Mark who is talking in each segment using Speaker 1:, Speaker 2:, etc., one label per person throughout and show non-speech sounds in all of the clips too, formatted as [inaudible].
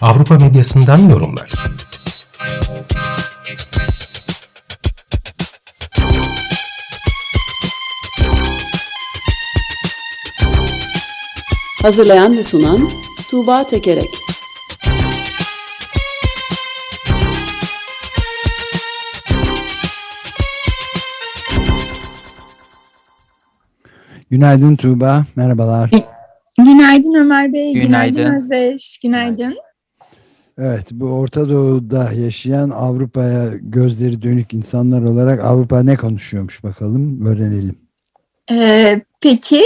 Speaker 1: Avrupa medyasından yorumlar.
Speaker 2: Hazırlayan ve sunan Tuğba Tekerek
Speaker 3: Günaydın Tuğba, merhabalar.
Speaker 4: Günaydın Ömer Bey,
Speaker 5: Günaydın.
Speaker 4: günaydın Özdeş, günaydın.
Speaker 3: Evet, bu Orta Doğu'da yaşayan Avrupa'ya gözleri dönük insanlar olarak Avrupa ne konuşuyormuş bakalım, öğrenelim.
Speaker 4: Ee, peki,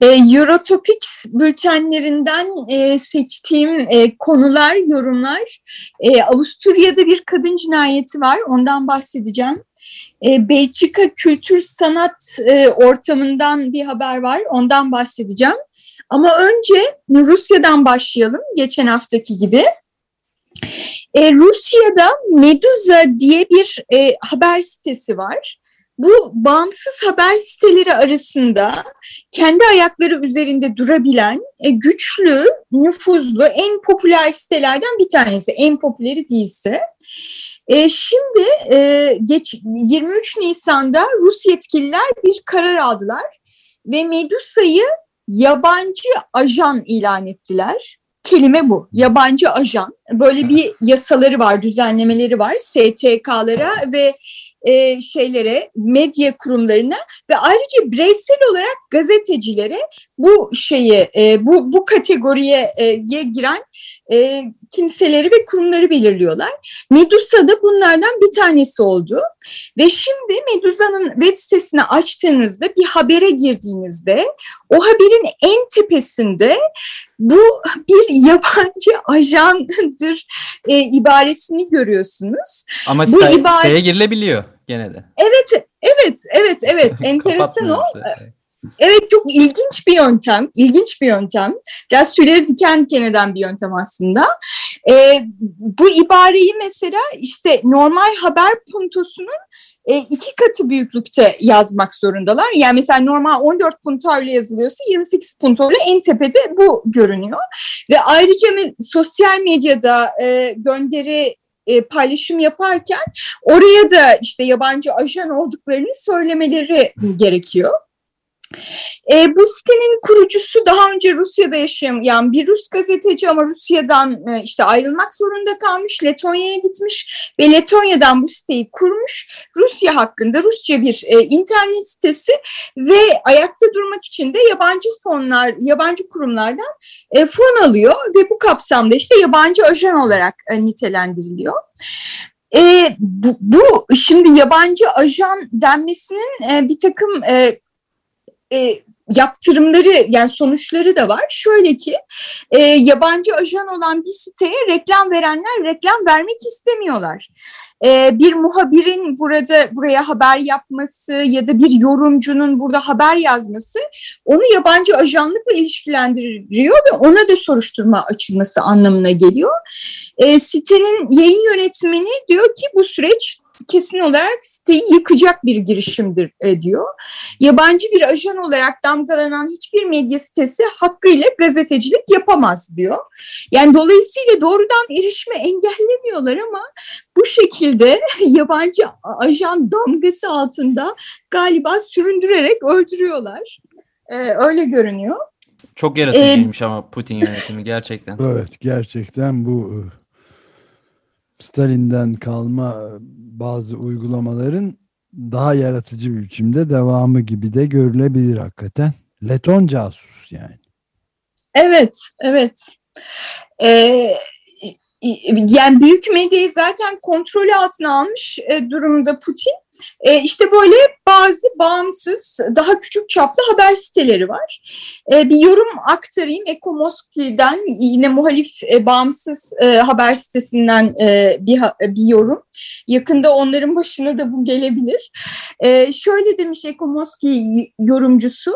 Speaker 4: e, Eurotopics bültenlerinden e, seçtiğim e, konular, yorumlar, e, Avusturya'da bir kadın cinayeti var, ondan bahsedeceğim. E, Belçika kültür sanat e, ortamından bir haber var, ondan bahsedeceğim. Ama önce Rusya'dan başlayalım, geçen haftaki gibi. E, Rusya'da Meduza diye bir e, haber sitesi var. Bu bağımsız haber siteleri arasında kendi ayakları üzerinde durabilen e, güçlü, nüfuzlu, en popüler sitelerden bir tanesi. En popüleri değilse. E, şimdi e, geç, 23 Nisan'da Rus yetkililer bir karar aldılar ve Medusa'yı yabancı ajan ilan ettiler. Kelime bu, yabancı ajan. Böyle bir yasaları var, düzenlemeleri var STK'lara ve e, şeylere, medya kurumlarına ve ayrıca bireysel olarak gazetecilere bu şeyi, e, bu bu kategoriye e, giren e, kimseleri ve kurumları belirliyorlar. Medusa da bunlardan bir tanesi oldu. Ve şimdi Medusa'nın web sitesini açtığınızda bir habere girdiğinizde o haberin en tepesinde bu bir yabancı [laughs] ajandır e, ibaresini görüyorsunuz.
Speaker 5: Ama
Speaker 4: Bu
Speaker 5: site,
Speaker 4: ibare-
Speaker 5: siteye girilebiliyor gene de.
Speaker 4: Evet, evet, evet, evet. [laughs] Enteresan o. Evet çok ilginç bir yöntem, ilginç bir yöntem. Biraz tüyleri diken diken eden bir yöntem aslında. Ee, bu ibareyi mesela işte normal haber puntosunun e, iki katı büyüklükte yazmak zorundalar. Yani mesela normal 14 puntoyla yazılıyorsa 28 puntoyla en tepede bu görünüyor. Ve ayrıca sosyal medyada e, gönderi e, paylaşım yaparken oraya da işte yabancı ajan olduklarını söylemeleri gerekiyor. E, bu sitenin kurucusu daha önce Rusya'da yaşayan bir Rus gazeteci ama Rusya'dan e, işte ayrılmak zorunda kalmış. Letonya'ya gitmiş ve Letonya'dan bu siteyi kurmuş. Rusya hakkında Rusça bir e, internet sitesi ve ayakta durmak için de yabancı fonlar, yabancı kurumlardan e, fon alıyor ve bu kapsamda işte yabancı ajan olarak e, nitelendiriliyor. E, bu, bu şimdi yabancı ajan denmesinin e, bir takım e, e, yaptırımları yani sonuçları da var. Şöyle ki e, yabancı ajan olan bir siteye reklam verenler reklam vermek istemiyorlar. E, bir muhabirin burada buraya haber yapması ya da bir yorumcunun burada haber yazması onu yabancı ajanlıkla ilişkilendiriyor ve ona da soruşturma açılması anlamına geliyor. E, sitenin yayın yönetmeni diyor ki bu süreç kesin olarak siteyi yıkacak bir girişimdir e, diyor. Yabancı bir ajan olarak damgalanan hiçbir medya sitesi hakkıyla gazetecilik yapamaz diyor. Yani dolayısıyla doğrudan erişime engellemiyorlar ama bu şekilde [laughs] yabancı ajan damgası altında galiba süründürerek öldürüyorlar. E, öyle görünüyor.
Speaker 5: Çok yaratıcıymış ama Putin yönetimi gerçekten.
Speaker 3: Evet, gerçekten bu e, Stalin'den kalma e, bazı uygulamaların daha yaratıcı bir biçimde devamı gibi de görülebilir hakikaten. Leton casus yani.
Speaker 4: Evet, evet. Ee, yani büyük medyayı zaten kontrolü altına almış e, durumda Putin. E, işte böyle bazı bağımsız, daha küçük çaplı haber siteleri var. E, bir yorum aktarayım. Ekomoski'den yine muhalif e, bağımsız e, haber sitesinden e, bir, ha- bir yorum. Yakında onların başına da bu gelebilir. E, şöyle demiş Ekomoski yorumcusu.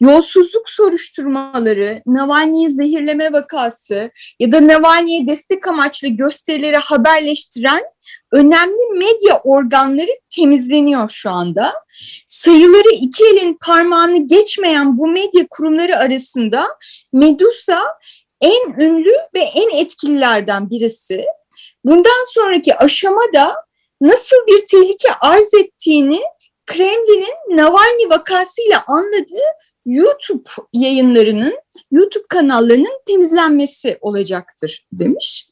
Speaker 4: Yolsuzluk soruşturmaları, Navalny'yi zehirleme vakası ya da Navalny'ye destek amaçlı gösterileri haberleştiren önemli medya organları temizleniyor şu anda. Sayıları iki elin parmağını geçmeyen bu medya kurumları arasında Medusa en ünlü ve en etkililerden birisi. Bundan sonraki aşamada nasıl bir tehlike arz ettiğini Kremlin'in Navalny vakasıyla anladığı YouTube yayınlarının, YouTube kanallarının temizlenmesi olacaktır demiş.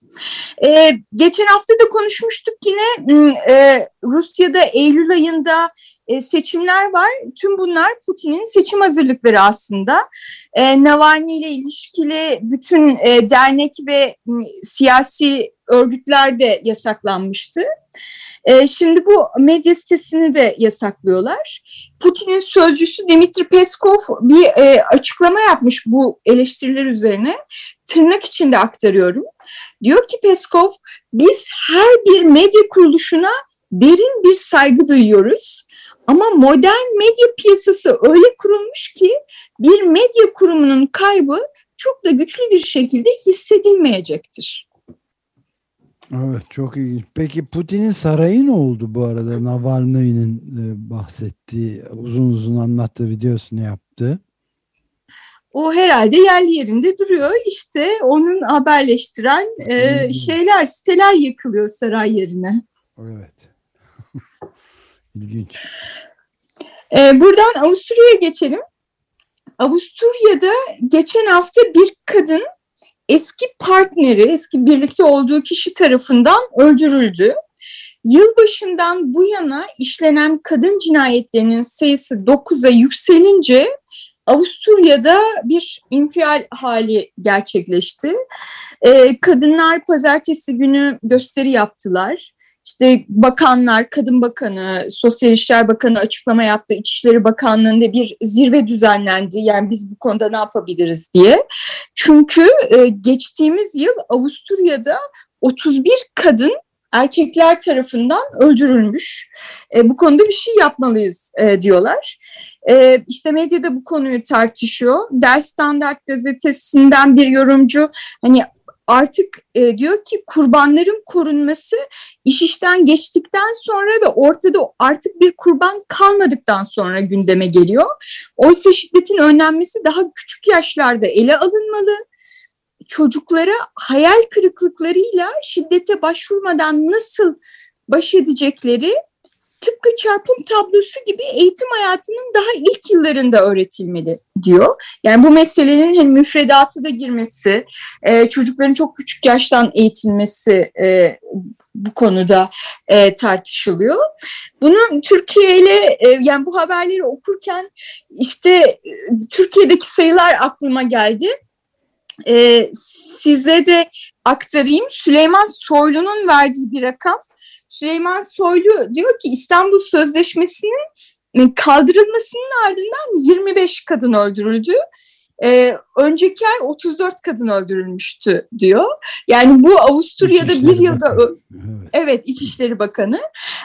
Speaker 4: Ee, geçen hafta da konuşmuştuk yine e, Rusya'da Eylül ayında e, seçimler var. Tüm bunlar Putin'in seçim hazırlıkları aslında. E, Navalny ile ilişkili bütün e, dernek ve m, siyasi örgütler de yasaklanmıştı. E, şimdi bu medya sitesini de yasaklıyorlar. Putin'in sözcüsü Dimitri Peskov bir e, açıklama yapmış bu eleştiriler üzerine. Tırnak içinde aktarıyorum. Diyor ki Peskov, biz her bir medya kuruluşuna derin bir saygı duyuyoruz. Ama modern medya piyasası öyle kurulmuş ki bir medya kurumunun kaybı çok da güçlü bir şekilde hissedilmeyecektir.
Speaker 3: Evet çok ilginç. Peki Putin'in sarayı ne oldu bu arada? Navalny'nin e, bahsettiği, uzun uzun anlattığı videosunu yaptı.
Speaker 4: O herhalde yerli yerinde duruyor. İşte onun haberleştiren e, şeyler, siteler yakılıyor saray yerine.
Speaker 3: Evet. [laughs] İlginç.
Speaker 4: E, buradan Avusturya'ya geçelim. Avusturya'da geçen hafta bir kadın eski partneri, eski birlikte olduğu kişi tarafından öldürüldü. Yılbaşından bu yana işlenen kadın cinayetlerinin sayısı 9'a yükselince Avusturya'da bir infial hali gerçekleşti. Ee, kadınlar pazartesi günü gösteri yaptılar. İşte bakanlar, Kadın Bakanı, Sosyal İşler Bakanı açıklama yaptı. İçişleri Bakanlığı'nda bir zirve düzenlendi. Yani biz bu konuda ne yapabiliriz diye. Çünkü e, geçtiğimiz yıl Avusturya'da 31 kadın erkekler tarafından öldürülmüş. E, bu konuda bir şey yapmalıyız e, diyorlar. E, işte medyada bu konuyu tartışıyor. Der Standart gazetesinden bir yorumcu hani artık e, diyor ki kurbanların korunması iş işten geçtikten sonra ve ortada artık bir kurban kalmadıktan sonra gündeme geliyor. Oysa şiddetin önlenmesi daha küçük yaşlarda ele alınmalı. Çocuklara hayal kırıklıklarıyla şiddete başvurmadan nasıl baş edecekleri tıpkı çarpım tablosu gibi eğitim hayatının daha ilk yıllarında öğretilmeli diyor. Yani bu meselenin hem müfredatı da girmesi, e, çocukların çok küçük yaştan eğitilmesi e, bu konuda e, tartışılıyor. Bunun Türkiye ile yani bu haberleri okurken işte Türkiye'deki sayılar aklıma geldi. E, size de aktarayım. Süleyman Soylu'nun verdiği bir rakam. Süleyman Soylu diyor ki İstanbul Sözleşmesi'nin kaldırılmasının ardından 25 kadın öldürüldü. Ee, önceki ay 34 kadın öldürülmüştü diyor. Yani bu Avusturya'da
Speaker 3: İçişleri
Speaker 4: bir yılda
Speaker 3: Bakanı.
Speaker 4: evet. evet İçişleri Bakanı.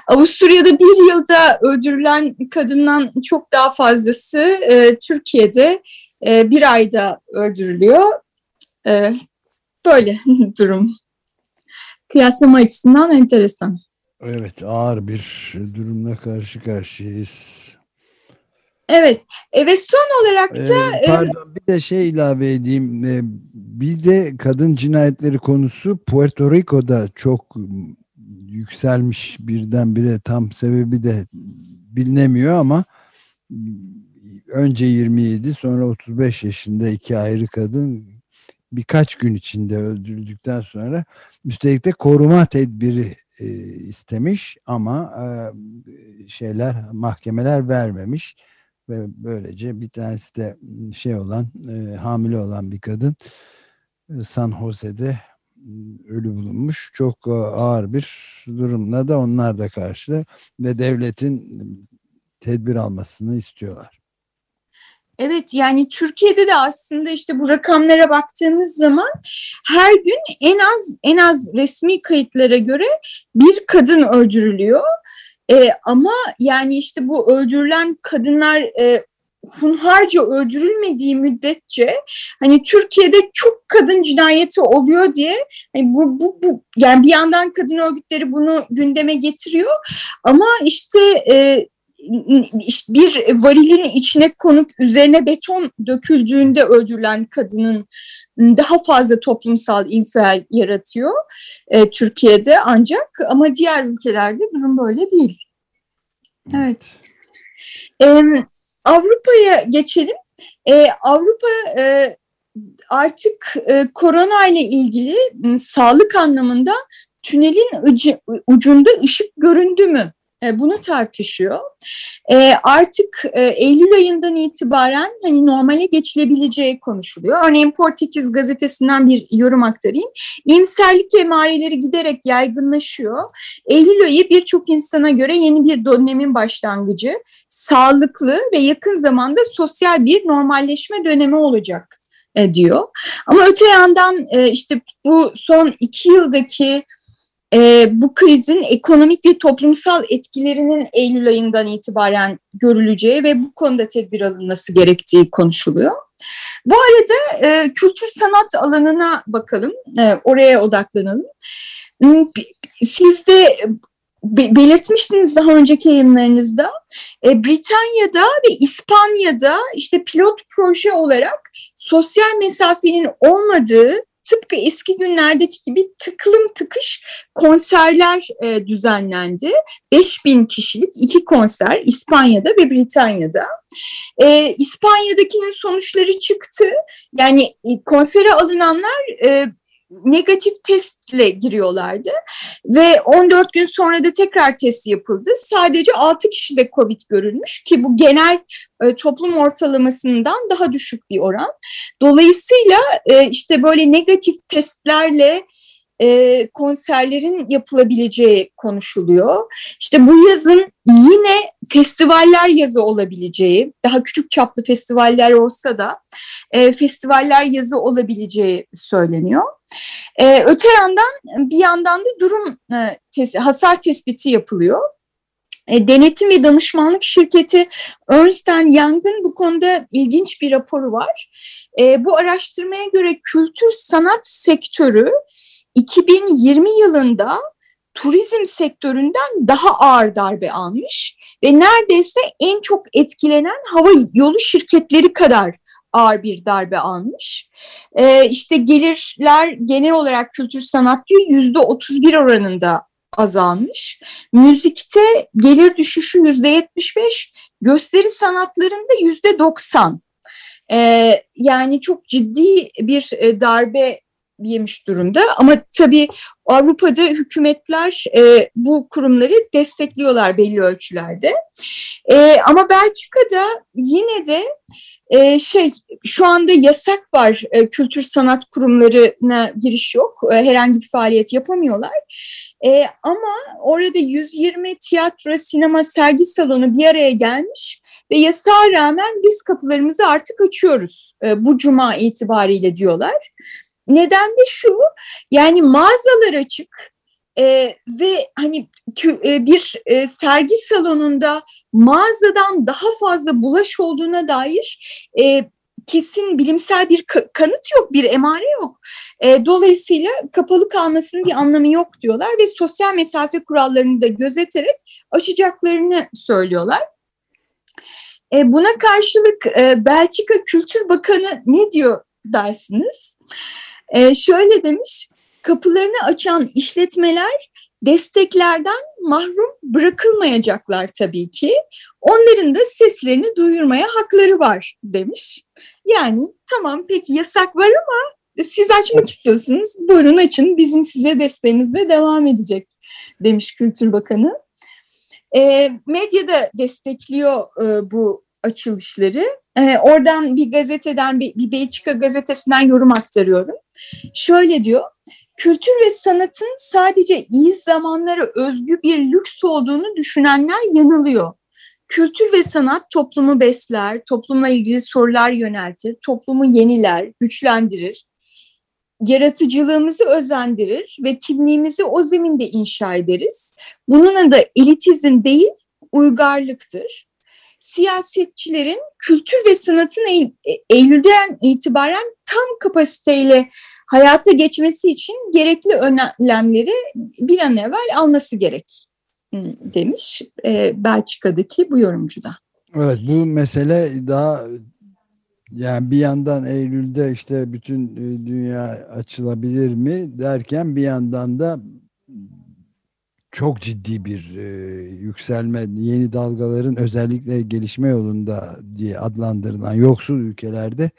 Speaker 4: Avusturya'da bir yılda öldürülen kadından çok daha fazlası e, Türkiye'de e, bir ayda öldürülüyor. E, böyle [laughs] durum. Kıyaslama açısından enteresan.
Speaker 3: Evet ağır bir durumla karşı karşıyayız.
Speaker 4: Evet e, ve son olarak da
Speaker 3: Ee, pardon bir de şey ilave edeyim. Ee, bir de kadın cinayetleri konusu Puerto Rico'da çok yükselmiş birdenbire tam sebebi de bilinemiyor ama önce 27 sonra 35 yaşında iki ayrı kadın birkaç gün içinde öldürüldükten sonra üstelik de koruma tedbiri e, istemiş ama e, şeyler mahkemeler vermemiş ve böylece bir tanesi de şey olan e, hamile olan bir kadın e, San Jose'de ölü bulunmuş. Çok ağır bir durumla da onlar da karşı ve devletin tedbir almasını istiyorlar.
Speaker 4: Evet yani Türkiye'de de aslında işte bu rakamlara baktığımız zaman her gün en az en az resmi kayıtlara göre bir kadın öldürülüyor. Ee, ama yani işte bu öldürülen kadınlar e, hunharca öldürülmediği müddetçe hani Türkiye'de çok kadın cinayeti oluyor diye hani bu, bu, bu yani bir yandan kadın örgütleri bunu gündeme getiriyor ama işte e, bir varilin içine konup üzerine beton döküldüğünde öldürülen kadının daha fazla toplumsal infial yaratıyor e, Türkiye'de ancak ama diğer ülkelerde durum böyle değil. Evet. E, Avrupa'ya geçelim. E, Avrupa e, artık e, korona ile ilgili sağlık anlamında tünelin ucunda ışık göründü mü e, bunu tartışıyor. E, artık e, Eylül ayından itibaren hani normale geçilebileceği konuşuluyor. Örneğin Portekiz gazetesinden bir yorum aktarayım. İmserlik emareleri giderek yaygınlaşıyor. Eylül ayı birçok insana göre yeni bir dönemin başlangıcı. Sağlıklı ve yakın zamanda sosyal bir normalleşme dönemi olacak diyor. Ama öte yandan işte bu son iki yıldaki e, bu krizin ekonomik ve toplumsal etkilerinin Eylül ayından itibaren görüleceği ve bu konuda tedbir alınması gerektiği konuşuluyor. Bu arada e, kültür sanat alanına bakalım, e, oraya odaklanalım. Hmm, siz de belirtmiştiniz daha önceki yayınlarınızda. E, Britanya'da ve İspanya'da işte pilot proje olarak sosyal mesafenin olmadığı tıpkı eski günlerdeki gibi tıklım tıkış konserler e, düzenlendi. 5000 kişilik iki konser İspanya'da ve Britanya'da. E, İspanya'dakinin sonuçları çıktı. Yani e, konsere alınanlar e, negatif testle giriyorlardı ve 14 gün sonra da tekrar test yapıldı. Sadece 6 kişide COVID görülmüş ki bu genel e, toplum ortalamasından daha düşük bir oran. Dolayısıyla e, işte böyle negatif testlerle e, konserlerin yapılabileceği konuşuluyor. İşte bu yazın yine festivaller yazı olabileceği, daha küçük çaplı festivaller olsa da e, festivaller yazı olabileceği söyleniyor. E, öte yandan bir yandan da durum e, tes hasar tespiti yapılıyor. E, denetim ve danışmanlık şirketi Ernst Young'ın bu konuda ilginç bir raporu var. E, bu araştırmaya göre kültür sanat sektörü 2020 yılında turizm sektöründen daha ağır darbe almış ve neredeyse en çok etkilenen hava yolu şirketleri kadar ağır bir darbe almış. Ee, işte gelirler genel olarak kültür sanat yüzde 31 oranında azalmış. Müzikte gelir düşüşü yüzde 75, gösteri sanatlarında yüzde 90. Ee, yani çok ciddi bir e, darbe yemiş durumda. Ama tabii Avrupa'da hükümetler e, bu kurumları destekliyorlar belli ölçülerde. E, ama Belçika'da yine de e, şey şu anda yasak var e, kültür sanat kurumlarına giriş yok. E, herhangi bir faaliyet yapamıyorlar. E, ama orada 120 tiyatro, sinema, sergi salonu bir araya gelmiş ve yasağa rağmen biz kapılarımızı artık açıyoruz e, bu cuma itibariyle diyorlar. Neden de şu yani mağazalar açık e, ve hani e, bir e, sergi salonunda mağazadan daha fazla bulaş olduğuna dair e, kesin bilimsel bir kanıt yok, bir emare yok. E, dolayısıyla kapalı kalmasının bir anlamı yok diyorlar ve sosyal mesafe kurallarını da gözeterek açacaklarını söylüyorlar. E, buna karşılık e, Belçika Kültür Bakanı ne diyor dersiniz? E, şöyle demiş, kapılarını açan işletmeler desteklerden mahrum bırakılmayacaklar tabii ki. Onların da seslerini duyurmaya hakları var demiş. Yani tamam peki yasak var ama siz açmak istiyorsunuz. Buyurun açın bizim size desteğimiz de devam edecek demiş Kültür Bakanı. E, medya da destekliyor e, bu açılışları. E, oradan bir gazeteden, bir, bir Belçika gazetesinden yorum aktarıyorum. Şöyle diyor, kültür ve sanatın sadece iyi zamanlara özgü bir lüks olduğunu düşünenler yanılıyor. Kültür ve sanat toplumu besler, toplumla ilgili sorular yöneltir, toplumu yeniler, güçlendirir, yaratıcılığımızı özendirir ve kimliğimizi o zeminde inşa ederiz. Bunun adı elitizm değil, uygarlıktır. Siyasetçilerin kültür ve sanatın Eylül, Eylül'den itibaren tam kapasiteyle hayata geçmesi için gerekli önlemleri bir an evvel alması gerek demiş e, Belçika'daki bu yorumcu da.
Speaker 3: Evet bu mesele daha yani bir yandan Eylül'de işte bütün e, dünya açılabilir mi derken bir yandan da çok ciddi bir e, yükselme, yeni dalgaların özellikle gelişme yolunda diye adlandırılan yoksul ülkelerde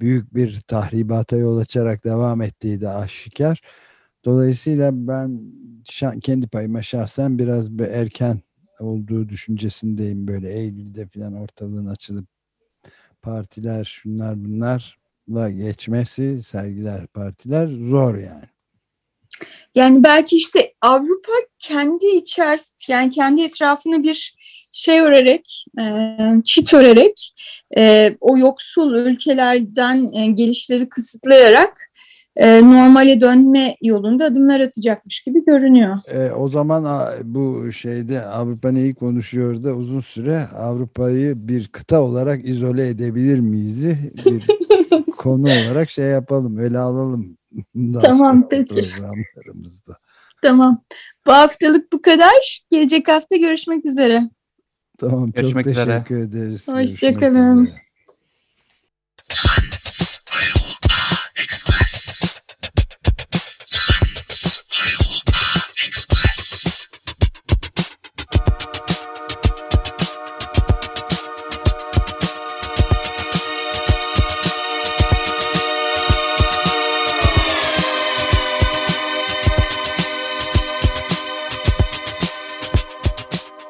Speaker 3: büyük bir tahribata yol açarak devam ettiği de aşikar. Dolayısıyla ben kendi payıma şahsen biraz bir erken olduğu düşüncesindeyim böyle Eylül'de falan ortalığın açılıp partiler şunlar bunlarla geçmesi sergiler partiler zor yani.
Speaker 4: Yani belki işte Avrupa kendi içerisinde yani kendi etrafını bir şey örerek, e, çit örerek e, o yoksul ülkelerden e, gelişleri kısıtlayarak e, normale dönme yolunda adımlar atacakmış gibi görünüyor.
Speaker 3: E, o zaman bu şeyde Avrupa neyi konuşuyor da uzun süre Avrupa'yı bir kıta olarak izole edebilir miyiz? Bir [laughs] konu olarak şey yapalım, ele alalım.
Speaker 4: Tamam peki. Tamam. Bu haftalık bu kadar. Gelecek hafta görüşmek üzere.
Speaker 3: Tamam
Speaker 5: görüşmek
Speaker 3: çok
Speaker 5: üzere.
Speaker 3: teşekkür ederiz.
Speaker 4: Hoşçakalın.